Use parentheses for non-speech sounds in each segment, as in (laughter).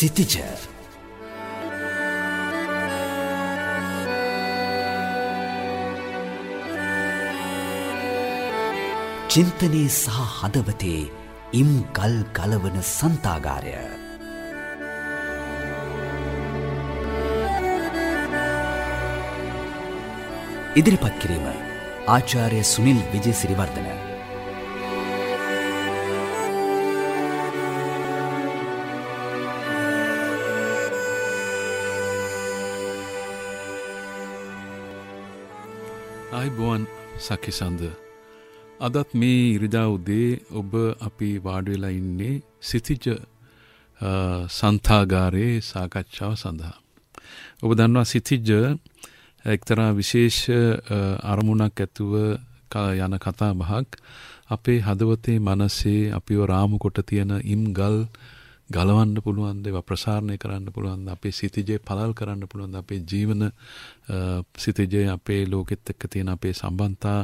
සිතිජ චින්තනයේ සහ හදවතේ ඉම් ගල් ගලවන සන්තාගාරය. ඉදිරිපත් කිරීම ආචාර්ය සුනිල් විජේසිරිවර්ධන. අයිබුවන් සකිසන්ද අදත් මේ ඉරිදා උදේ ඔබ අපි වාඩවෙලා ඉන්නේ සිතිජ සන්තාගාරයේ සාකච්ඡාව සඳහා. ඔබ දන්නවා සිතිජ එක්තරා විශේෂ අරමුණක් ඇතුව යන කතා බහක් අපේ හදවතේ මනසේ අපිව රාමු කොට තියෙන ඉම් ගල් ගලවන්න පුළුවන්ද ඒවා ප්‍රසාරණය කරන්න පුළුවන්ද අපේ සිතිජය පළල් කරන්න පුළුවන්ද අපේ ජීවන සිතිජය අපේ ලෝකෙත් එක්ක තියෙන අපේ සම්බන්ධතා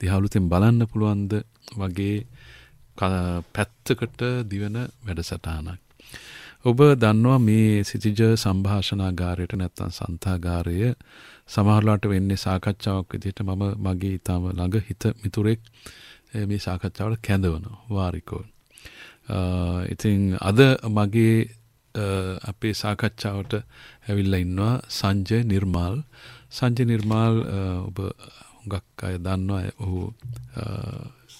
දිහාලුතෙන් බලන්න පුළුවන්ද වගේ පැත්තකට දිවන වැඩසටහනක්. ඔබ දන්නවා මේ සිතිජ සම්භාෂණාගාරයට නැත්තම් සන්තාගාරය සමහරලාට වෙන්නේ සාකච්ඡාවක් විදිහට මම මගේ ඊටම ළඟ හිත මිතුරෙක් මේ සාකච්ඡාවට කැඳවනවා වාරිකෝ. ඉතින් අද මගේ අපේ සාකච්ඡාවට ඇවිල්ලා ඉන්නවා සංජය නිර්මාල්. සංජය නිර්මාල් ඔබ හුඟක් අය දන්නවා. ඔහු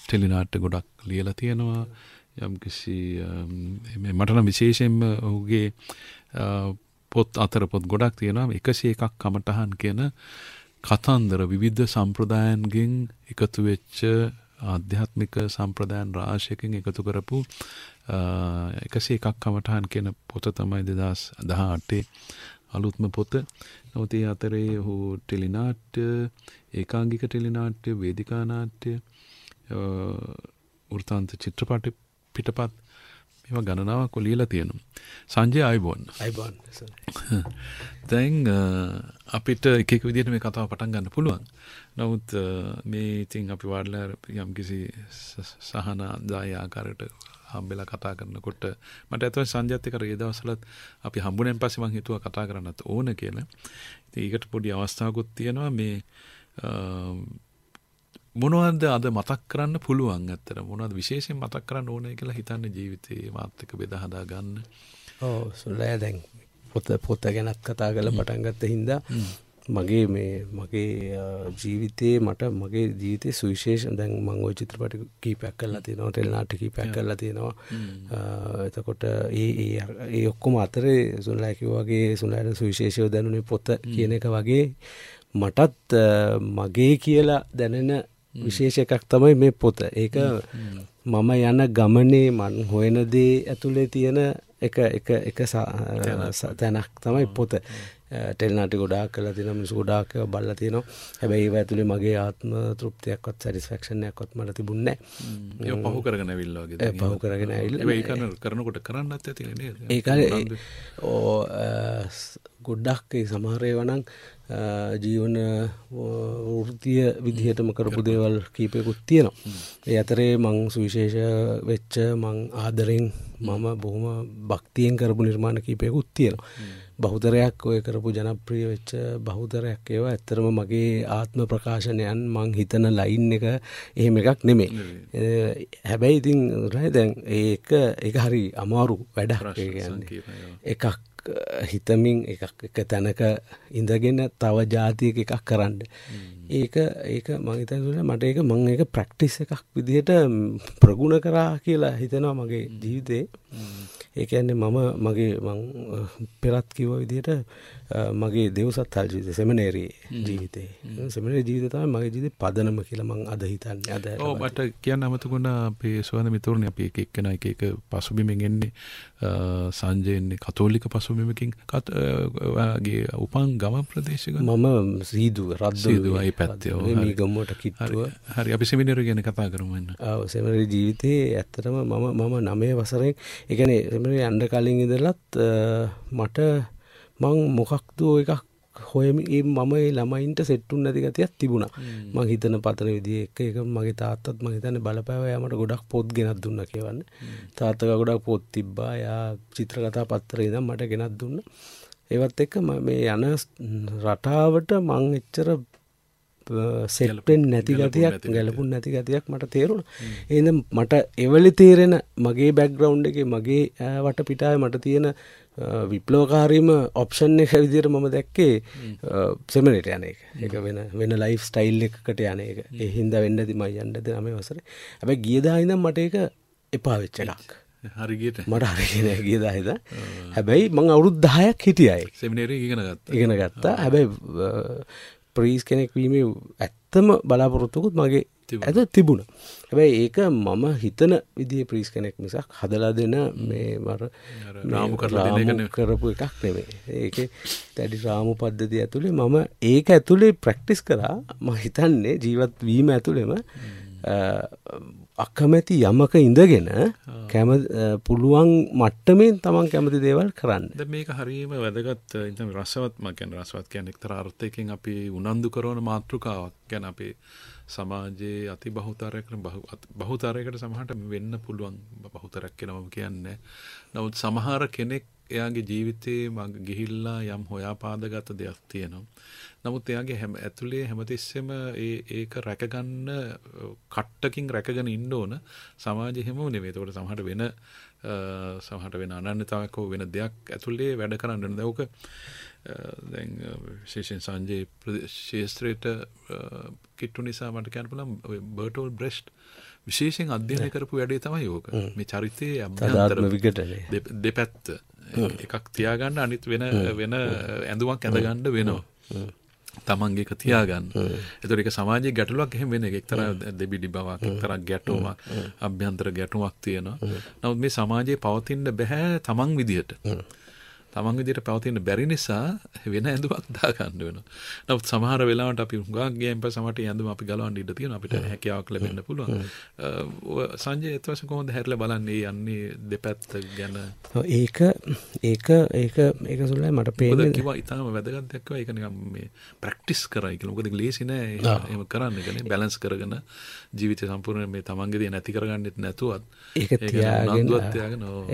ටෙලිනාට්ට ගොඩක් ලියලා තියෙනවා. යම් කිසි මටන විශේෂයෙන්ම ඔහුගේ පොත් අතර පොත් ගොඩක් තියෙනවා. එකසේ එකක් කමටහන් කියන කතන්දර විවිධ සම්ප්‍රදායන්ගෙන් එකතු වෙච්ච ආධ්‍යාත්මික සම්ප්‍රදායන් රාශයකින් එකතු කරපු එකසේ එකක් කමටහන් කියන පොත තමයි දෙදස් දහ අටේ අලුත්ම පොත. නොතිය අතරේ හු ටෙලිනාට්‍ය ඒකාංගික ටෙලිනාට්‍ය වේදිකානාට්‍ය වෘතාන්ත චිත්‍රපටි පිටපත් මෙම ගණනාවක් කොලියලා තියෙනු. සංජය අයිබෝන් අයිබෝන් (laughs) දැන් අපිට එකක විදිහට මේ කතාව පටන් ගන්න පුළුවන්. නමුත් මේ ඉතින් අපි වාඩලා යම් කිසි සහන දාය ආකාරයට හම්බෙලා කතා කරනකොට මට ඇතුව සංජයත් එක්ක ඒ දවස්වලත් අපි හම්බුනෙන් පස්සේ මං හිතුවා කතා කරන්නත් ඕන කියලා. ඉතින් ඒකට පොඩි අවස්ථාවකුත් තියෙනවා මේ මොනවද අද මතක් කරන්න පුළුවන් ඇත්තට මොනවද විශේෂයෙන් මතක් කරන්න ඕනේ කියලා හිතන්නේ ජීවිතේ මාත් එක්ක බෙදා හදා ගන්න. ඔව් සුලෑ දැන් පොත පොත ගැනත් කතා කරලා පටන් ගත්ත හින්දා මගේ මේ මගේ ජීවිතයේ මට මගේ ජීවිතේ සුවිශේෂ දැන් මං ওই චිත්‍රපට කීපයක් කරලා තියෙනවා ටෙලිනාට්‍ය කීපයක් කරලා තියෙනවා. එතකොට ඒ ඒ ඒ ඔක්කොම අතරේ සුනලා කිව්වාගේ සුනලාට සුවිශේෂව දැනුනේ පොත කියන එක වගේ. මටත් මගේ කියලා දැනෙන විශේෂ එකක් තමයි මේ පොත. ඒක මම යන ගමනේ මන් හොයන දේ ඇතුලේ තියෙන එක එක එක තැනක්. තමයි පොත ටෙල්නාට ගොඩා කල තින මිසු ගොඩාක් බල්ල තියනවා. හැබැයි ඒ ඇතුලේ මගේ ආත්ම තෘප්තියක්වත් සැරිස්ෆක්ෂණයක්වත් මට තිබුණේ පහු කරගෙන විල්ලගේ පහු කරගෙන ඇවිල් කරනකොට කරන්නත් ඇති ඒකාල ඕ ගොඩ්ඩක් සමහරය වනං ජීවන වෘතිය විදිහටම කරපු දේවල් කීපයකුත් තියෙනවා. ඒ අතරේ මං සුවිශේෂ වෙච්ච මං ආදරෙන් මම බොහොම භක්තියෙන් කරපු නිර්මාණ කීපයකුත් තියෙනවා. බහුතරයක් ඔය කරපු ජනප්‍රිය වෙච්ච බහුතරයක් ඒවා. ඇත්තරම මගේ ආත්ම ප්‍රකාශනයන් මං හිතන ලයින් එක එහෙම එකක් නෙමේ. හැබැයි ඉතින් රෑ දැන් ඒක එක හරි අමාරු වැඩක් එකක් හිතමින් එකක් එක තැනක ඉඳගෙන තව ජාතියක එකක් කරන්න. ඒක ඒක මහිතතුල මට ඒක මං ඒක ප්‍රක්ටිස් එකක් විදිහට ප්‍රගුණ කරා කියලා හිතනවා මගේ ජීවිතේ. ඒකන්නේ මම මගේ පෙරත් කිව විදිහට මගේ දෙවසත් හල් ජීවිත. සෙමනේරී ජීවිතේ සෙමනේ ජීවිතතම මගේ ජීවිත පදනම කියලා මං අද හිතන්න අද මට කියන්න අමතකුණ අපේ ස්වන මිතුරණ අප එක එක්කෙන එක එක පසුබිමෙන් එන්නේ. සංජයන්නේ කතෝලික පසුබිමකින් කත්ගේ උපන් ගම ප්‍රදේශක මම සීදුව රද්දදුවයි පැත්තේ ගම්මට කිට්ටුව. හරි. අපි සෙමිනර ගැන කතා කරමන්න සෙමර ජීවිතයේ ඇත්තටම මම මම නමය වසරෙන් එකන එමරේ අන්ඩ කලින් ඉදලත් මට මං මොකක්ද එකක් හොයම. ඒ මම ඒ ළමයින්ට සෙට්ටුන් නැති ගතියක් තිබුණා. මං හිතන පතන විදි එක එක මගේ තාත්තත් මං හිතන බලපෑවයාමට ගොඩක් පොත් ගෙනත් දුන්න කියවන්න. තාත්තක ගොඩක් පොත් තිබ්බා. යා චිත්‍රකතා පත්තර ඉදම් මට ගෙනත් දුන්න. ඒවත් එක්ක මේ යන රටාවට මං එච්චර සෙල්පෙන් නැති ගතියක් ගැලපුන් නැති ගතියක් මට තේරුණ. එද මට එවලි තේරෙන මගේ බැක්ග්‍රවන්් එක මගේ වට පිටාය මට තියෙන විප්ලෝකාරීම ඔප්ෂන් එක විදිර මම දැක්කේ සෙමනට යන එක. එක වෙන වෙන ලයි් ස්ටයිල් එකකට යන එක. එහින්ද වෙන්න ති මයි යන්නද නම වසර ඇබ ගියදාහිද මට එක එපාවෙච්ච එකක්. හරිගට මට හරිගෙන ගියදාහිද හැබැයි මං අවුරුත් දහයක් හිටියයි සෙමිනේර ඉගෙනගත් ඉගෙන ගත්තා. හැබැයි ප්‍රීස් කෙනෙක් වීම ඇත්තම බලාපොරොත්තුකුත් මගේ ඇත තිබුණ. හැබැයි ඒක මම හිතන විදිහ ප්‍රීස් කෙනෙක් මිසක් හදලා දෙන මේ මර රාමු කරපු එකක් නෙමේ ඒක තැඩි රාමු පද්ධති ඇතුළේ මම ඒක ඇතුළේ ප්‍රක්ටිස් කරා ම හිතන්නේ ජීවත් වීම ඇතුළෙම අකමැති යමක ඉඳගෙන කැම පුළුවන් මට්ටමෙන් තමන් කැමති දේවල් කරන්න. මේක හරීම වැදගත් ඉතම රසවත්ම ගැන රසවත් කියන එක්තර අර්ථයකින් අපි උනන්දු කරවන මාතෘකාවක්. ගැන අපේ සමාජයේ අති බහුතරයකට බහුතරයකට සමහට වෙන්න පුළුවන් බහුතරක් කෙනම කියන්නේ. නමුත් සමහර කෙනෙක් එයාගේ ජීවිතයේ මග ගිහිල්ලා යම් හොයා පාදගත දෙයක් තියෙනවා. නමුත් එයාගේ හැම ඇතුළේ හැමතිස්සෙම ඒ ඒක රැකගන්න කට්ටකින් රැකගෙන ඉන්න ඕන සමාජය හැම නෙමෙයි. ඒකට සමහරට වෙන සමහරට වෙන අනන්‍යතාවයක් හෝ වෙන දෙයක් ඇතුළේ වැඩ කරන්න ඕන. දැන් විශේෂයෙන් සංජය ශේෂත්‍රයට කිට්ටු නිසා මට කියන්න පුළුවන් බර්ටෝල් බ්‍රෙස්ට් විශේෂයෙන් අධ්‍යයනය කරපු වැඩේ තමයි යෝක මේ චරිතයේ අභ්‍යන්තර දෙපැත්ත එකක් තියාගන්න අනිත් වෙන වෙන ඇඳුමක් ඇඳගන්න වෙනවා. තමන්ගේක තියාගන්න. එතුර එක සමාජය ගැටලුවක් එහෙම වෙන එක්තර දෙබිඩි බවක් තරක් ගැටුමක් අභ්‍යන්තර ගැටුමක් තියෙනවා. නවත් මේ සමාජයේ පවතින්න බැහැ තමන් විදිහට තමන් විදිහට පවතින බැරි නිසා වෙන ඇඳුමක් දාගන්න වෙනවා. නමුත් සමහර වෙලාවට අපි හුඟක් පස්සේ සමහරට ඇඳුම අපි ගලවන්න ඉඩ තියෙනවා අපිට හැකියාවක් ලැබෙන්න පුළුවන්. සංජය ඒත් වශයෙන් කොහොමද හැරිලා බලන්නේ? යන්නේ දෙපැත්ත ගැන? ඒක ඒක ඒක ඒක සුළුයි මට පේන්නේ. කිව්වා ඊටම වැදගත් දෙයක් කිව්වා. ඒක නිකන් මේ ප්‍රැක්ටිස් කරයි කියලා. මොකද ලේසි නෑ. එහෙම කරන්න කියන්නේ බැලන්ස් කරගෙන ජීවිතය සම්පූර්ණයෙන් මේ තමන්ගේ දේ නැති කරගන්නෙත් නැතුවත් ඒක තියාගෙන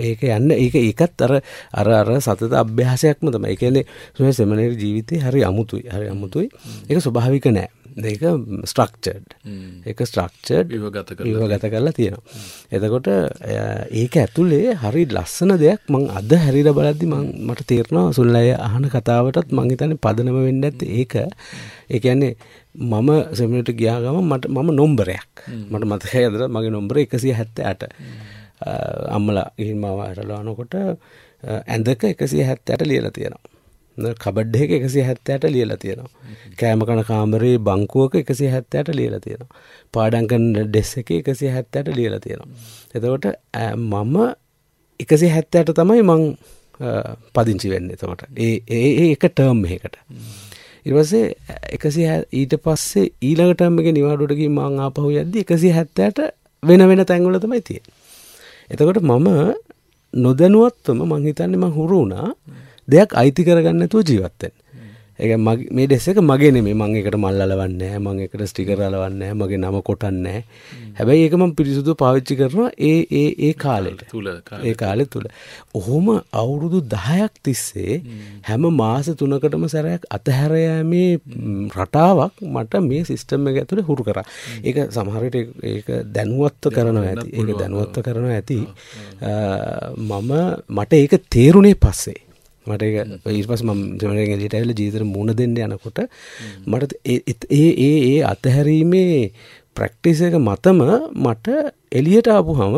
ඒක යන්න. ඒක ඒකත් අර අර අර සතත අභ්‍යාසයක්ම තමයි. ඒ කියන්නේ සුවේ සෙමිනරි ජීවිතේ හරි අමුතුයි. හරි අමුතුයි. ඒක ස්වභාවික නෑ. ඒක ස්ට්‍රක්චර්ඩ්. ඒක ස්ට්‍රක්චර්ඩ් විවගත කරලා තියෙනවා. එතකොට ඒක ඇතුලේ හරි ලස්සන දෙයක් මං අද හැරිලා බලද්දි මං මට තේරෙනවා සුල්ලය අහන කතාවටත් මං හිතන්නේ පදනම වෙන්න ඇත්තේ ඒක. ඒ කියන්නේ මම සෙමිනට ගියා ගම මට මම නොම්බරයක් මට මතකයි අදට මගේ නොම්බර එකසිය හැත්ත ඇට අම්මලා ගිහින් මව ඇරලානකොට ඇඳක එකසිය හැත්ත ඇට ලියල තියෙනවා. කබඩ්ඩ එක එකසිය හැත්තෑට ලියලා තියෙනවා. කෑම කන කාමරේ බංකුවක එකසිය හැත්තෑට ලියලා තියෙනවා. පාඩංකන් ඩෙස් එක එකසිය හැත්තෑට ලියලා තියෙනවා. එතකොට මම එකසි හැත්තෑට තමයි මං පදිංචි වෙන්න එතකොට. ඒ ඒ එක ටර්ම් එකට ඉරවසේ එකසි ඊට පස්සේ ඊළඟටම්මක නිවාඩුටකින් මං ආපහු යද්දි එකසි හැත්තෑට වෙන වෙන තැංගල තමයි තිය. එතකොට මම නොදැනුවත්වම මංහිතන්නේ මං හුරුුණා දෙයක් අයිති කරගන්නතුව ජීවත්තෙන්. ඒ මේ ඩෙස්සක මගේ නෙමේ මං එකට මල්ලවන්න මං එකට ස්ටිකරලවන්න මගේ නම කොටන්නෑ හැබැයි ඒක මං පිරිසුදු පාවිච්චි කරනවා ඒ ඒ ඒ කාලෙට තුළ ඒ කාලෙ තුළ ඔහොම අවුරුදු දහයක් තිස්සේ හැම මාස තුනකටම සැරයක් අතහැරයමේ රටාවක් මට මේ සිිස්ටම් එක ඇතුළ හුරු කර. ඒක සමහරට ඒක දැනුවත්ව කරනවා ඇති. ඒක දැනුවත්ව කරනවා ඇති. මම මට ඒක තේරුණේ පස්සේ මට ඊට පස් ම ජමරෙන් එලිට ඇල ජීතර මුණ දෙන්න යනකොට මට ඒ ඒ ඒ අතහැරීමේ ප්‍රක්ටිස එක මතම මට එලියට ආපු හම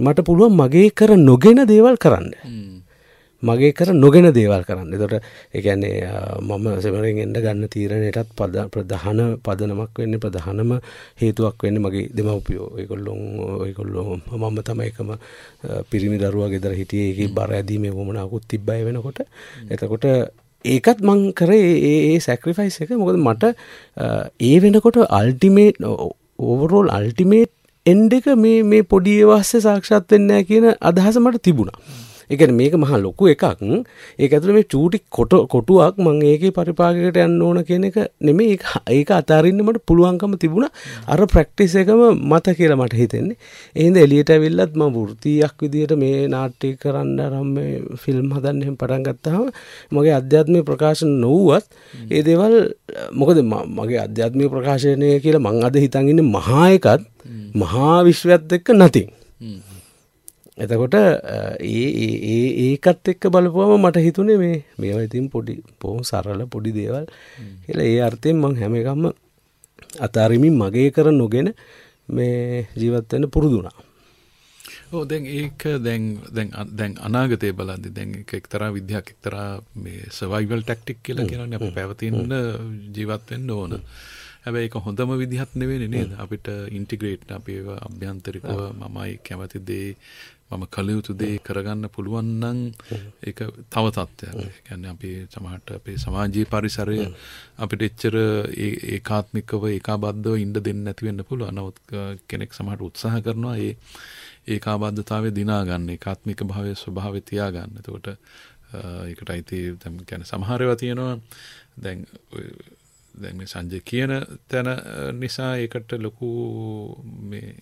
මට පුළුවන් මගේ කර නොගෙන දේවල් කරන්න මගේ කර නොගෙන දේවල් කරන්න. තොට එකන්නේ මම සෙමරෙන් එන්ඩ ගන්න තීරණයටත් පද ප්‍රධාන පදනමක් වෙන්න ප්‍රධානම හේතුවක් වෙන්න මගේ දෙමවපියෝ. ඒකොල්ලොන් ඔයකොල්ලෝ මම තම එකම පිරිමි දරුවා ගෙදර හිටියඒගේ බර ඇදීම වමනාකුත් තිබ්බයි වෙනකොට. එතකොට ඒකත් මං කරේ ඒ සැක්‍රිෆයිස් එක. මොකද මට ඒ වෙනකොට අල්ටිමේට් ඕවරෝල් අල්ටිමේට් එන්ඩ එක මේ මේ පොඩියවස්ස සාක්ෂාත් වෙන්න කියන අදහස මට තිබුණා. එකන මේක මහා ලොකු එකක්. ඒ ඇතුළ මේ චූටි කොට කොටුවක් මං ඒක පරිපාගකට යන්න ඕන කියන එක නෙමේ ඒක අතාරන්නමට පුළුවන්කම තිබුණ. අර ප්‍රක්ටිස් එකම මත කියලා මට හිතෙන්නේ. එහිද එලියට ඇවිල්ලත් ම වෘතියක් විදිහට මේ නාට්ටය කරන්න රම් ෆිල්ම් හදන්න එහෙම පටන් ගත්තාම මගේ අධ්‍යාත්මය ප්‍රකාශන නොව්වත් ඒ දේවල් මොකද මගේ අධ්‍යාත්මය ප්‍රකාශනය කියලා මං අද හිතන්ගන්න මහායකත් මහා විශ්වත් එක්ක නතින් එතකොට ඒ ඒකත් එක්ක බලපුවම මට හිතුනේ මේ මේව ඉතින් පොඩි පොහොම සරල පොඩි දේවල්. කියලා ඒ අර්ථයෙන් මං හැම එකම අතාරිමින් මගේ කර නොගෙන මේ ජීවත්වන්න පුරුදුනා ඕ දැන් ඒක දැන් දැන් දැන් අනාගතය බලදි දැන් එක්තරා විද්‍යාවක් එක්තරා මේ සවයිවල් ටැක්ටික් කියලා කියනවනේ අපි පැවතින්න ජීවත් වෙන්න ඕන. හැබැයි ඒක හොඳම විදිහක් නෙවෙයි නේද? අපිට ඉන්ටිග්‍රේට් අපි අභ්‍යන්තරිකව මමයි කැමති දේ මම කළ යුතු දේ කරගන්න පුළුවන් නම් ඒක තව තත්ත්වයක්. ඒ කියන්නේ අපි සමහරට අපේ සමාජීය පරිසරය අපිට එච්චර ඒකාත්මිකව ඒකාබද්ධව ඉන්න දෙන්නේ නැති වෙන්න පුළුවන්. නමුත් කෙනෙක් සමහරට උත්සාහ කරනවා ඒ ඒකාබද්ධතාවය දිනා ගන්න ඒකාත්මික භාවය ස්වභාවය තියා ගන්න. එතකොට ඒකට අයිති දැන් කියන්නේ සමහරව තියෙනවා දැන් දැන් මේ සංජය කියන තැන නිසා ඒකට ලොකු මේ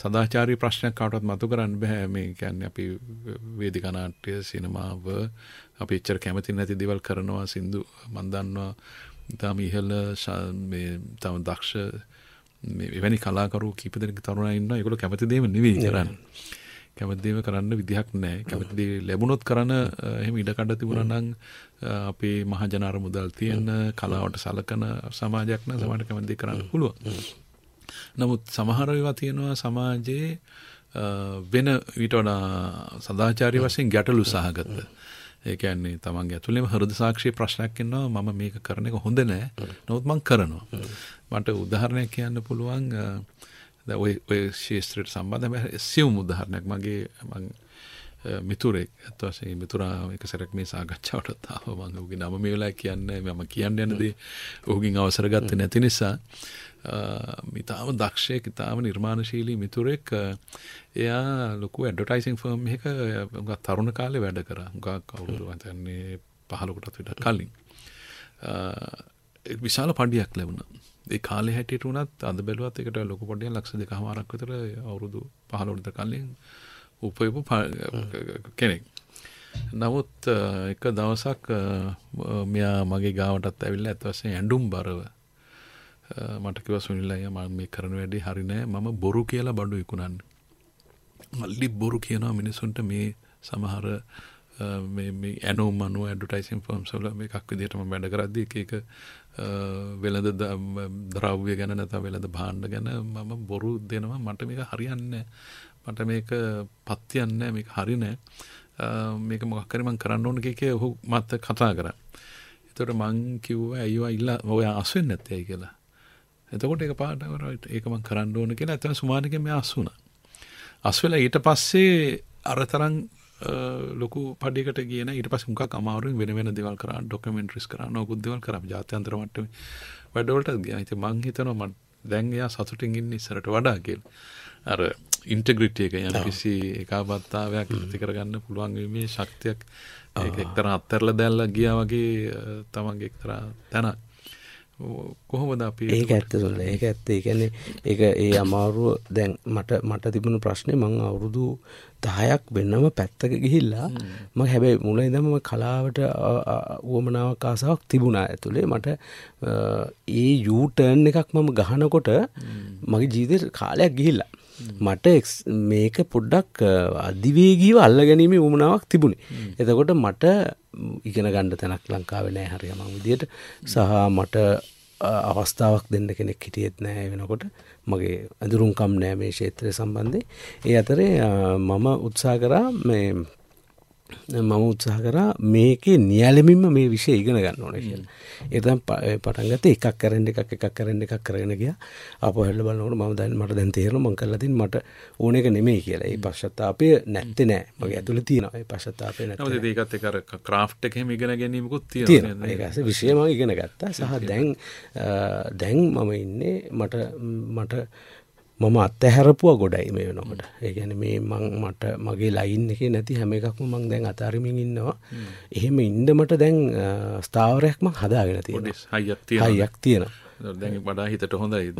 සදාචාරී ප්‍රශ්නයක් කාටවත් මතු කරන්න බෑ. මේ කියන්නේ අපි වේදිකා නාට්‍ය සිනමාව අපි එච්චර කැමති නැති දේවල් කරනවා සින්දු මන් දන්නවා. තාම ඉහළ මේ තම දක්ෂ එවැනි කලාකරු කීප දෙනෙක් තරුණයෝ ඉන්නවා. ඒගොල්ලෝ කැමති දේම නෙවෙයි කරන්නේ. කැමති දේම කරන්න විදිහක් නැහැ කැමති දේ ලැබුණොත් කරන එහෙම ඉඩ කඩ තිබුණා නම් අපේ මහජන මුදල් තියෙන කලාවට සලකන සමාජයක් නම් සමහරට කැමති දේ කරන්න පුළුවන් නමුත් සමහර ඒවා තියෙනවා සමාජයේ වෙන ඊට වඩා සදාචාරී වශයෙන් ගැටලු සහගත. ඒ කියන්නේ තමන්ගේ ඇතුළේම හෘද සාක්ෂි ප්‍රශ්නයක් ඉන්නවා මම මේක කරන එක හොඳ නෑ. නමුත් මං කරනවා. මට උදාහරණයක් කියන්න පුළුවන් ඔය ඔය ශේෂත්‍රයට සම්බන්ධ සියුම් උදාහරණයක් මගේ මං මිතුරෙක් ඇත්ත වශයෙන් මිතුරා එක සැරක් මේ සාකච්ඡාවට තාව මම ඔහුගේ නම මේ වෙලාවේ කියන්නේ මම කියන්න යන දේ ඔහුගෙන් අවසර ගත්තේ නැති නිසා ඉතාම දක්ෂයෙක් ඉතාම නිර්මාණශීලී මිතුරෙක් එයා ලොකු ඇඩටයිසිං ෆර්ම් එක තරුණ කාලේ වැඩ කර ගක් කවුරු වතන්නේ පහලොකටත් විට කලින් විශාල පඩියක් ලැබුණ ඒ කාලෙ හැටියට වුණත් අද බැලුවත් එකට ලොකු පොඩිය ලක්ෂ දෙකහමාරක් විතර අවුරුදු පහළොවිත කලින් උපයපු කෙනෙක්. නමුත් එක දවසක් මෙයා මගේ ගාවටත් ඇවිල්ල ඇත්වසේ ඇඩුම් බරව. මට කිව සුනිල්ලය මම මේ කරන වැඩි හරිනෑ මම බොරු කියලා බඩු ඉකුණන්න. මල්ලි බොරු කියනවා මිනිසුන්ට මේ සමහර ඇනෝ මනුව ඇඩටයිසින් ෆර්ම් සොල එකක් විදිටම වැඩ කරද්දී එක වෙළඳ ද්‍රව්‍ය ගැන නැත වෙළඳ භාණ්ඩ ගැන මම බොරු දෙනවා. මට මේක හරියන්න මට මේක පත්තියන්න මේක හරිනෑ මේක මොක්කරමන් කරන්න ඕන එක ඔහු මත්ත කතා කර. එතට මං කිව්ව ඇයිවා ඉල්ලා ඔය අස්වෙන් නැත්තයි කියලා. එතකොට එක පාටවරට ඒකම කරන්න ඕන කියලා. ඇතන සුමානක මේ අස්සුන. අස්වෙලා ඊට පස්සේ අරතරං ලොකු පඩිකට කියන ඊට පස් මුක් අමාරුවෙන් වෙන වෙන දෙවල් කර ඩොකමෙන්ට්‍රිස් කරන්න නොකුත් දෙවල් කරම ජාත්‍යන්තරමට වැඩවලට ගහිත මං හිතනවා මට දැන්ගයා සතුටින් ඉන්න ඉස්සරට වඩා කියල්. අර ඉන්ටග්‍රිටිය එක යන කිසි එකබත්තාවයක් ඇති කරගන්න පුළුවන්ගේ ශක්තියක්. එක්තර අත්තරල දැල්ල ගියා වගේ තමන්ගේ එක්තරා තැනක්. කොහොමද අපි ඒක ඇත්ත සොල්ල. ඒක ඇත්ත. ඒකැනෙ ඒ ඒ අමාරුව දැන් මට මට තිබුණු ප්‍රශ්නය මං අවුරුදු දහයක් වෙන්නම පැත්තක ගිහිල්ලා ම හැබැයි මුල ඉදම කලාවට වුවමනාවක් ආසාවක් තිබුණා ඇතුළේ මට ඒ යුටර්න් එකක් මම ගහනකොට මගේ ජීවිත කාලයක් ගිහිල්ලා මට මේක පොඩ්ඩක් අධිවේගීව අල්ල ගැනීම උමනාවක් තිබුණේ එතකොට මට ඉගෙන ගණ්ඩ තැනක් ලංකාවෙනෑ හරියම විදියට. සහ මට අවස්ථාවක් දෙන්න කෙනෙක් හිටියෙත් නෑ වෙනකොට. මගේ ඇදුරුම්කම් නෑ මේ ශේත්‍රය සම්බන්ධය ඒ අතරේ මම උත්සා කරා මේ මම උත්සාහ කරා මේකේ නියලමින්ම මේ විෂය ඉගෙන ගන්න ඕන කියලා. එතම් පටන්ගත එකක් කරෙන් එකක් එකක් කරෙන් එකක් කරගෙන ගියා. ආපහු හැල්ල බලනකොට මම දැන් මට දැන් තේරෙනවා මං කරලා තින් මට ඕන එක නෙමෙයි කියලා. ඒ පශ්චාත්තාපය නැත්තේ නෑ. මගේ ඇතුළේ තියෙනවා. ඒ පශ්චාත්තාපය නැත්තේ. නමුත් ඒකත් ඒක අර ක්‍රාෆ්ට් එකේම ඉගෙන ගැනීමකුත් තියෙනවා. ඒක ඇස විෂය මම ඉගෙන ගත්තා. සහ දැන් දැන් මම ඉන්නේ මට මට මම අත්තහැරපුුව ගොඩයි මේ වෙනකොට. ඒගැන මේ මං මට මගේ ලයින් එක නැති හැම එකක්ම මං දැන් අතාරමින් ඉන්නවා. එහෙම ඉන්ඩමට දැන් ස්ථාවරයක්ම හදාගෙන තියෙන හයියක් තියෙන වඩා හිතට හොඳයි.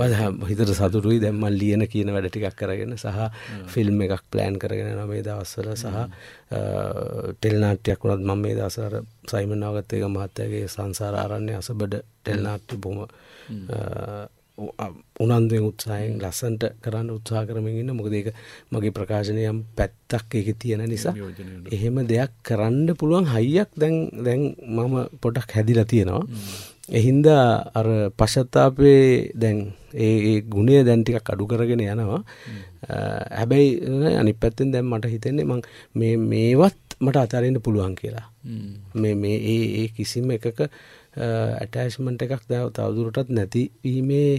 හිතට සතුරුයි දැම්මල් ලියන කියන වැඩ ටිකක් කරගෙන සහ ෆිල්ම් එකක් ප්ලෑන් කරගෙන නොමේ දවස්සල සහ ටෙල්නාට්‍යයක් වුණත් මම මේ දසර සයිමනාගත්තේක මහත්තයගේ සංසාර ආරන්නේ අසබඩ ටෙල්නාට්‍ය බොම උනන්දුවෙන් උත්සායෙන් ලස්සන්ට කරන්න උත්සා කරමින් ඉන්න. මොකද ඒක මගේ ප්‍රකාශනයම් පැත්තක් එක තියෙන නිසා එහෙම දෙයක් කරන්න පුළුවන් හයියක් දැන් දැන් මම පොඩක් හැදිලා තියෙනවා. එහින්ද අර පශත්තාපේ දැන් ඒ ගුණය දැන්ටිකක් අඩු කරගෙන යනවා. හැබැයි අනි පැත්තෙන් දැම් මට හිතෙන්නේ මං මේ මේවත් මට අතරෙන්ට පුළුවන් කියලා. මේ මේ ඒ ඒ කිසිම එකක ඇටෑශ්මන්ට එකක් දැව තවදුරටත් නැතිවීමේ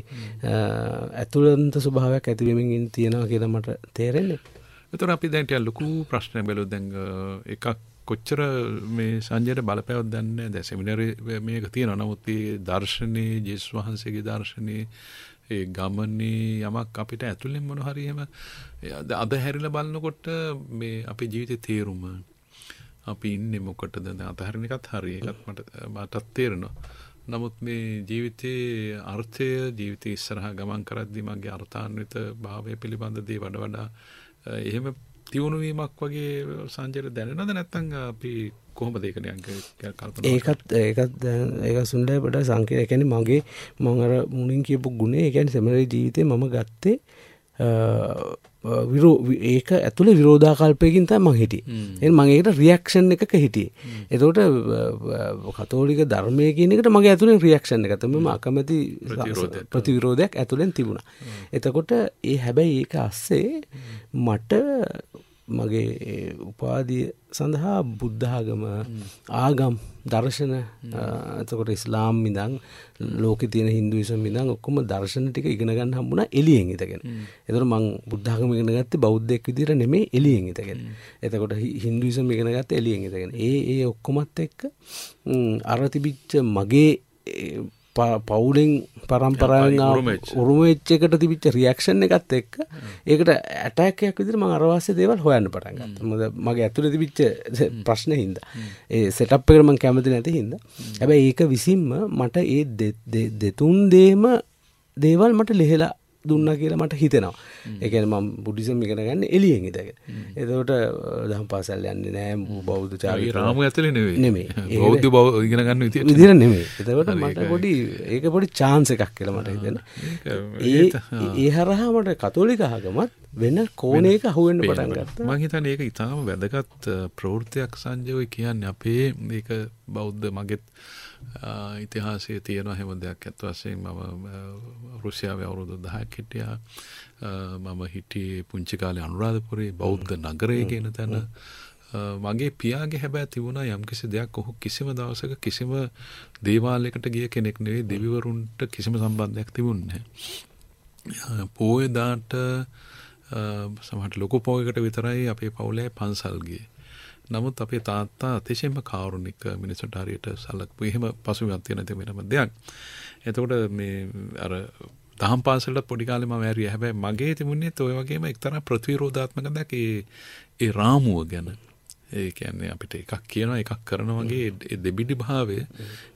ඇතුළන්ත ස්වභාවයක් ඇතිවීමෙන් තියෙනවා කියල මට තේරෙන්නේ. එතර අපි දැන්ට ලොකු ප්‍රශ්නය බැලු දැඟ එකක් කොච්චර මේ සංජයට බලපැවත් දන්න දැ සෙමිනර මේක තියෙන නමුත්ති දර්ශනය ජෙස් වහන්සේගේ දර්ශනය ඒ ගමන්නේ යමක් අපිට ඇතුළෙන් මොන හරිහම අද හැරිල බලන්නකොට මේ අපි ජීවිත තේරුම අපි ඉන්න මොකටද? අතහරණ එකත් හරි එකත් මට මටත් තේරෙනවා. නමුත් මේ ජීවිතයේ අර්ථය ජීවිත ඉස්සරහ ගමන් කරද්දි මගේ අර්ථාන්විත භාවය පිළිබඳ දේ වඩ වඩා එහෙම තිවුණුවීමක් වගේ සංජයට දැනෙනද නැත්තං අපි කොහොම දෙකනයන්ක කල්ප ඒකත් ඒකත් ඒක සුන්ඩය පට සංකය එකැන මගේ මංගර මුලින් කියපු ගුණේ එකැන් සෙමරි ජීවිතය මම ගත්තේ විරෝ ඒක ඇතුළ විරෝධාකල්පයකින් තයි මං හිටිය. එ මගේට රියක්ෂන් එකක හිටියේ. එතෝට කතෝලික ධර්මය කියනකට මගේ ඇතුළෙන් රියක්ෂණ එක. තම අකමැති ප්‍රතිවිරෝධයක් ඇතුළෙන් තිබුණ. එතකොට ඒ හැබැයි ඒක අස්සේ මට මගේ උපාදිය සඳහා බුද්ධාගම ආගම් දර්ශන එතකොට ඉස්ලාම් මිදං ලෝක තියන හින්දුවසම් මිදං ඔක්කොම දර්ශන ටික ඉගෙනගන්න හම්බුණ එලියෙන් ඉතගෙන එතර මං බුද්ධාගම ඉගෙන ගත්ත බෞද්ධයක් විදිර නෙමේ එලියෙන් ඉතගෙන එතකොට හින්දුවසම් ඉගෙන ගත්ත එලියෙන් ඉතගෙන ඒ ඒ ඔක්කොමත් එක්ක අරතිබිච්ච මගේ පවුලෙන් පරම්පරාවෙන් උරුමච්ච. එකට තිබිච්ච රියක්ෂන් එකත් එක්ක ඒකට ඇටැකයක් විදිර ම අරවාසය දේවල් හොයන්න පටන්ගත් මොද මගේ ඇතුළ තිබිච්ච ප්‍රශ්න හින්ද. ඒ සෙටප් එකරම කැමති නැති හින්ද. හැබැයි ඒක විසින්ම මට ඒ දෙතුන් දේම දේවල් මට ලෙහෙලා දුන්න කියලා මට හිතෙනවා. එකන ම බුඩිසම් ඉගෙන ගන්න එලියෙන් ඉදක එතවට දහම් පාසල් යන්න නෑ බෞද්ධ චාවි රාම ඇතල නෙමේ බෞද්ධ බව ඉගෙන ගන්න විදිර නෙමේ එතවට මට පොඩි ඒක පොඩි චාන්ස එකක් කියල මට හිතෙන ඒ ඒ හරහාමට කතෝලිකහගමත් වෙන කෝනයක හුවෙන්න්න පටන් ගත්ත. මහිතන ඒක ඉතාම වැදගත් ප්‍රෘතියක් සංජයෝය කියන්න අපේ ඒක බෞද්ධ මගෙත් ඉතිහාසය තියෙනවා. හෙම දෙයක් ඇත් වසයෙන් මම රුසියාව අවුරුදු දහයක් හිටියා මම හිටියේ පුංචිකාලය අනුරාධපුරේ බෞද්ධ නගරය කියන තැන. මගේ පියාගේ හැබැ තිබුණා යම්කිසි දෙයක් ඔහු කිසිම දවසක කිසිම දේවාලයකට ගිය කෙනෙක් නෙවේ දෙවිවරුන්ට කිසිම සම්බන්ධයක් තිබුන්නේ පෝයදාට සමහට ලොකු පෝයකට විතරයි අපේ පවුලෑ පන්සල්ගේ නමුත් අපේ තාත්තා අතිශයෙන්ම කාරුණික මිනිසුන්ට හරියට සලක්පු. එහෙම පසුබිමක් තියෙන තියෙන වෙනම දෙයක්. එතකොට මේ අර දහම් පාසලට පොඩි කාලේ මම ඇරිය. හැබැයි මගේ තිබුණේ ඔය වගේම එක්තරා ප්‍රතිවිරෝධාත්මක දෙයක් ඒ ඒ රාමුව ගැන. ඒ කියන්නේ අපිට එකක් කියනවා එකක් කරන වගේ ඒ දෙබිඩි භාවය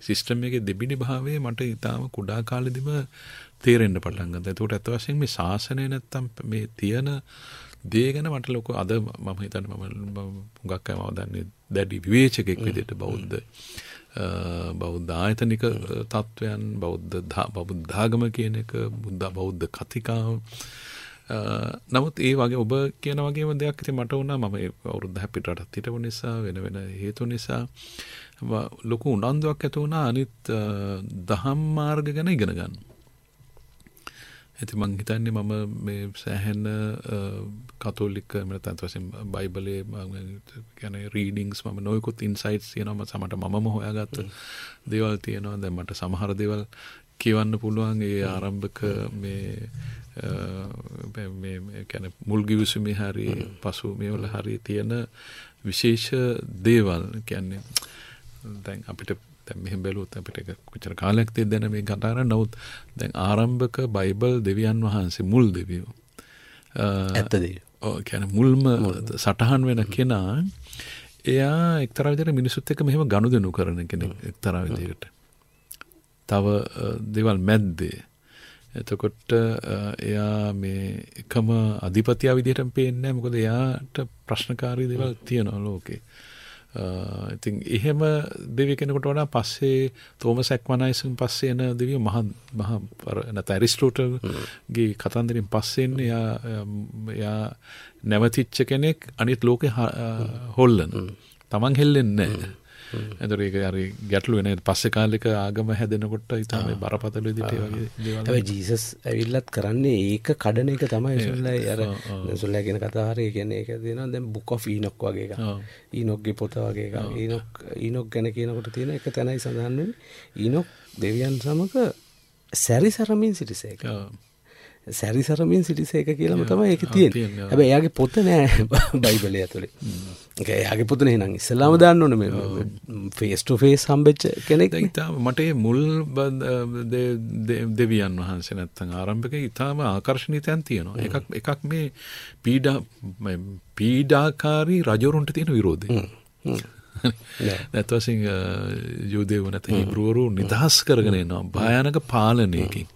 සිස්ටම් එකේ දෙබිඩි භාවය මට ඊටාම කුඩා කාලෙදිම තේරෙන්න පටන් ගත්තා. ඒකට ඇත්ත වශයෙන්ම මේ ශාසනය නැත්තම් මේ තියෙන දේ ගැන මට ලොක අද මම හිතන්න මම හුඟක් අය මම දන්නේ දැඩි විවේචකෙක් විදිහට බෞද්ධ බෞද්ධ ආයතනික තත්ත්වයන් බෞද්ධ බෞද්ධාගම කියන එක බුද්ධ බෞද්ධ කතිකාව. නමුත් ඒ වගේ ඔබ කියන වගේම දෙයක් ඉතින් මට වුණා. මම අවුරුද්ද හැපිට රටත් හිටපු නිසා වෙන වෙන හේතු නිසා. ලොකු උනන්දුවක් ඇති වුණා. අනිත් දහම් මාර්ග ගැන ඉගෙන ගන්න. ඇති මං හිතන්නේ මම මේ සෑහෙන්න කතෝලික මට වසින් බයිබලේ ගැන රීඩිංස් ම නොයකුත් ඉන්සයිට් යනම සමට මම හොයාගත්ත දේවල් තියෙනවා. දැ මට සමහර දෙවල් කියවන්න පුළුවන්. ඒ ආරම්භක මේ කැන මුල්ගිවිසුමි හරි පසු මේවල හරි තියෙන විශේෂ දේවල්. කියන්නේ දැන් අපිට දැන් මෙහෙම බැලුවොත් අපිට කොච්චර කාලයක් තියද දැන මේ කතාර නමුත් දැන් ආරම්භක බයිබල් දෙවියන් වහන්සේ මුල් දෙවියෝ. ඇත්තදේ කැන මුල්ම සටහන් වෙන කෙනා එයා එක්තර විදිහට මිනිසුත් එක්ක මෙහෙම ගනුදෙනු කරන කෙනෙක් එක්තරා විදිහකට. තව දෙවල් මැද්දේ. එතකොට එයා මේ එකම අධිපතියා විදිහට පේන්නේ මොකද එයාට ප්‍රශ්නකාරී දේවල් තියෙනවා ලෝකේ. ඉතින් එහෙම දෙවි කෙනෙකුට වඩා පස්සේ තෝමස් ඇක්වනයිසන් පස්සේ එන දෙවිය මහ මහ නැත ඇරිස්ටෝටල්ගේ කතන්දරින් පස්සේ එන්නේ එයා එයා නැවතිච්ච කෙනෙක් අනිත් ලෝකේ හොල්ලන. තමන් හෙල්ලෙන්නේ නැහැ. ඒක අරි ගැටලු වෙන පස්සෙ කාලෙක ආගම හැදෙනකොට ඉතාම බරපතල දිට ජීසස් ඇවිල්ලත් කරන්නේ ඒක කඩන එක තමයි සුල්ලයි අර සුල්ල ගෙන කතාරය කියන එක දෙන දැම් බුක් ඊනොක් වගේ ඊනොක්ගේ පොත වගේ ඊනොක් ඊනොක් ගැන කියනකොට තියෙන එක තැනයි සඳහන්න ඊනොක් දෙවියන් සමක සැරි සරමින් සිටිසේක සැරිසරමින් සිටිසේක කියලම තම ඒක තියෙන් හැබ එයාගේ පොත නෑ (laughs) බයිබලය ඇතුළේ එයාගේ පොතන නම් ඉස්සලාම දාන්න ඕන ෆේස්ට ෆේස් සම්බච්ච කෙනෙක් ඉතා මට මුල් දෙවියන් වහන්සේ නැත්තන් ආරම්භක ඉතාම ආකර්ශණී තැන් තියෙනවා එකක් එකක් මේ පීඩ පීඩාකාරී රජවරුන්ට තියෙන විරෝධය. නැත්වසින් යුදෙව නැත හිබරුවරු නිදහස් කරගෙනනවා භයානක පාලනයකින්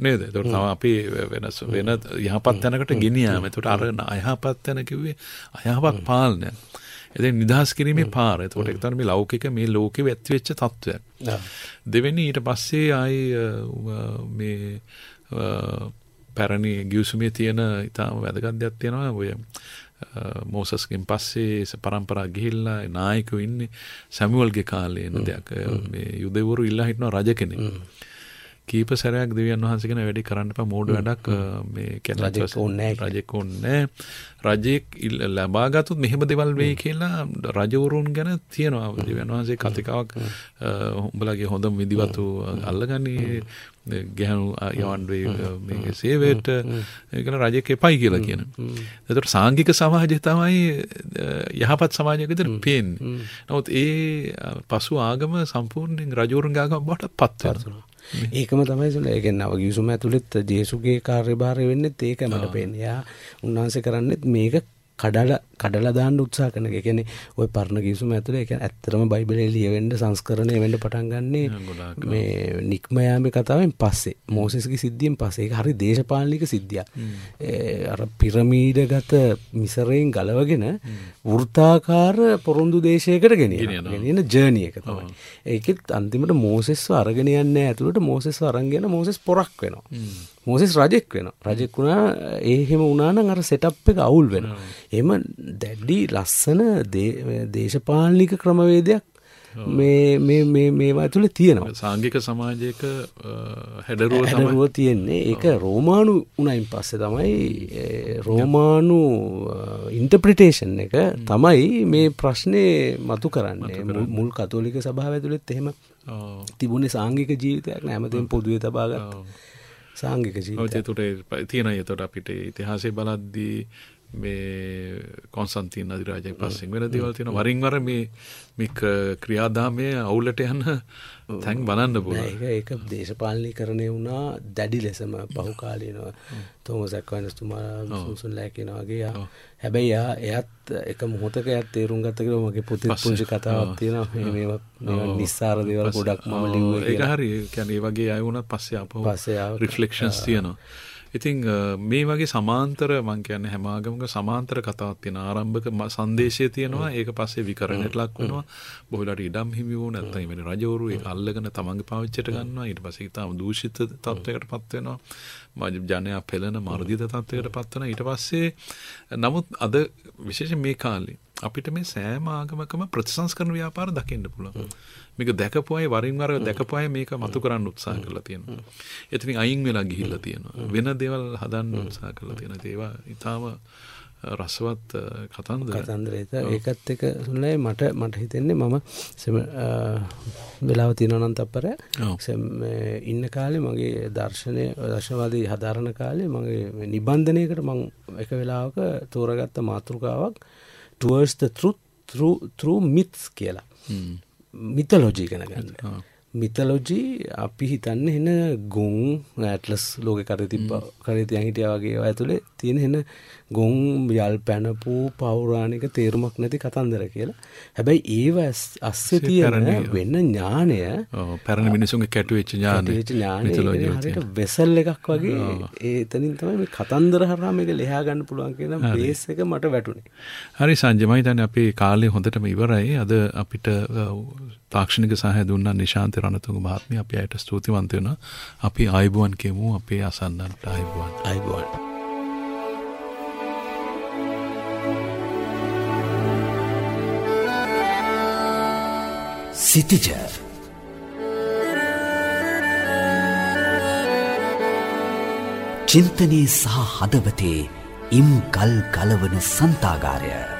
නේද? තොට තම අපි වෙනස් වෙන යහපත් තැනකට ගෙනියම. තොට අර අයහපත් තැන කිව්වේ අයහපක් පාලනය. එද නිදහස් කිරීමේ පාර. තොට එක්තන මේ ලෞකික මේ ලෝකෙ ඇත්වෙච්ච තත්ත්වය දෙවෙනි ඊට පස්සේ අයි මේ පැරණි ගියසුමේ තියෙන ඉතාම වැදගත්දයක් තියෙනවා. ඔය මෝසස්කින් පස්සේ පරම්පරා ගිහිල්ලා නායකව ඉන්නේ සැමුවල්ගේ කාලයන දෙයක්. යුදවරු ඉල්ලා හිටනවා රජ කෙනෙක් කීප සැරයක් දෙවියන් වහන්සගෙන වැඩි කරන්න එපා. මෝඩ වැඩක් මේ කැන රජෙක් ඕන්නෑ රජෙක් රජෙක් ලබාගතුත් මෙහෙම දෙවල් වෙයි කියලා රජවරුන් ගැන තියෙනවා. දෙවියන් වහන්සේ කතිකාවක් උඹලගේ හොඳ විදිවතු අල්ලගන්නේ ගැහනු යවන්වේ මේ සේවයට. ඒකන රජෙක් එපයි කියලා කියන. එතට සාංගික සමාජය තමයි යහපත් සමාජයකතර පේෙන්. නවත් ඒ පසු ආගම සම්පූර්ණයෙන් රජෝරුන් ගාගම් බට පත්වරතුනවා. ඒකම තමයි සුල ඒකෙන් නව ගිවිසුම ඇතුළෙත් ජේසුගේ කාර්යභාරය වෙන්නෙත් ඒක මට පේන්නේ. යා උන්වහන්සේ කරන්නෙත් මේක කඩල කඩලා දාන්න උත්සාහ කරන එක. කියන්නේ ওই පරණ කිවිසුම ඇතුලේ ඒක ඇත්තටම බයිබලයේ ලියවෙන්න සංස්කරණය වෙන්න පටන් ගන්නේ මේ නික්ම යාමේ කතාවෙන් පස්සේ මෝසෙස්ගේ සිද්ධියෙන් පස්සේ. ඒක හරි දේශපාලනික සිද්ධියක්. අර පිරමීඩගත මිසරයෙන් ගලවගෙන වෘත්තාකාර පොරොන්දු දේශයකට ගෙනියන ගෙනියන ජර්නි එක තමයි. ඒකෙත් අන්තිමට මෝසෙස්ව අරගෙන යන්නේ ඇතුළට මෝසෙස්ව අරන් යන මෝසෙස් පොරක් වෙනවා. මෝසෙස් රජෙක් වෙන රජෙක් වුණා ඒහෙම උනානං අර සෙටප් එක අවුල් වෙන එම දැඩ්ඩි ලස්සන දේශපාලනික ක්‍රමවේදයක් මේවා ඇතුළ තියෙනවා. සංගික සමාජයක හැඩරුව හැඩරුව තියෙන්නේ. ඒක රෝමානු උනයින් පස්සේ තමයි රෝමානු ඉන්ටප්‍රිටේෂන් එක තමයි මේ ප්‍රශ්නය මතු කරන්නේ. මුල් කතෝලික සභාව ඇතුළෙත් එහෙම තිබුණේ සංගික ජීවිතයක් නෑමතෙන් පොදුවේ තබාගත් සාංගික ජීවිතය තුට තියෙන යතොට අපිට ඉතිහාසේ බලද්දී මේ කොන්සන්තින් අධිරාජය පස්සෙන් වෙන දේවල් තියෙන වරින්වර මේ මික ක්‍රියාදාමය අවුලට යන්න තැන් බලන්න පුල ඒක දේශපාලනී කරණය වුණා දැඩි ලෙසම පහු කාලයනවා තෝම සැක්වනස්තුමා සුසුන් ලෑකෙනවාගේ හැබැයි යා එයත් එක මොහොතක ඇත් තේරුම් ගත්තකර මගේ පුති පුංචි කතාවක් තියෙනවා. නිස්සාර දේවල් ගොඩක් ම ලිව ඒ හරි කැනේ වගේ අයවුණත් පස්සේ අප පස්සේ රිෆලෙක්ෂන්ස් තියෙනවා ඉතිං මේ වගේ සමාන්තර මං කියන්න හැමාගමක සමාන්තර කතාවත් තියෙන ආරම්භක සංදේශය තියෙනවා. ඒක පස්සේ විකරණයට ලක් වෙනවා. බොහලට ඉඩම් හිමි වූ නැත්තයි වෙන රජවරු ඒ අල්ලගෙන තමන්ගේ පාවිච්චට ගන්නවා. ඊට පස්සේ ඉතාම දූෂිත තත්වයකට පත්වෙනවා මජ ජනයා පෙළෙන මර්ධිත තත්වයකට පත්වන ඊට පස්සේ නමුත් අද විශේෂ මේ කාලේ අපිට මේ සෑම ආගමකම ප්‍රතිසංස් කරන ව්‍යාපාර දකින්න පුළුවන්. මේක දැකපුයි වරින් වර දැකපුයි මේක මතු කරන්න උත්සාහ කරලා තියෙනවා. එතින් අයින් වෙලා ගිහිල්ලා තියෙනවා. වෙන දේවල් හදන්න උත්සාහ කරලා තියෙන ඒවා ඊටාම රසවත් කතන්දර කතන්දරේත ඒකත් එක සුල්ලයි මට මට හිතෙන්නේ මම සෙම වෙලාව තියෙනවනන් තප්පර ඉන්න කාලේ මගේ දර්ශනය දර්ශවාදී හදාරණ කාලේ මගේ නිබන්ධනයකට මං එක වෙලාවක තෝරගත්ත මාතෘකාවක් ටුවර්ස් ද තෘ තෘ මිත්ස් කියලා. මිතලෝජී ගැන ගන්න මිතලොජී අපි හිතන්න එන ගොන් ඇටලස් ලෝක කර තිබ කරේ තියන් හිටිය වගේ ඇතුළේ තියෙන එන ගොන් යල් පැනපු පෞරාණික තේරුමක් නැති කතන්දර කියලා. හැබැයි ඒව අස්ස තියෙන වෙන්න ඥානය පැරණ මිනිසුන්ගේ කැටුවෙච්ච ඥාන ඥානයට වෙසල් එකක් වගේ ඒතනින් තමයි කතන්දර හරාම එක ලෙහාගන්න පුළුවන් කියන බේස් එක මට වැටුනේ. හරි සංජමයි තන අපි කාලය හොඳටම ඉවරයි. අද අපිට තාක්ෂණික සහය දුන්නා නිශාන්ත රණතුංග මහත්මිය අපි අයට ස්තුතිවන්ත වෙනවා. අපි ආයුබෝවන් කියමු අපේ අසන්නන්ට ආයුබෝවන්. ආයුබෝවන්. සිටිජ චින්තනයේ සහ හදවතේ ඉම් ගල් ගලවන සන්තාගාරය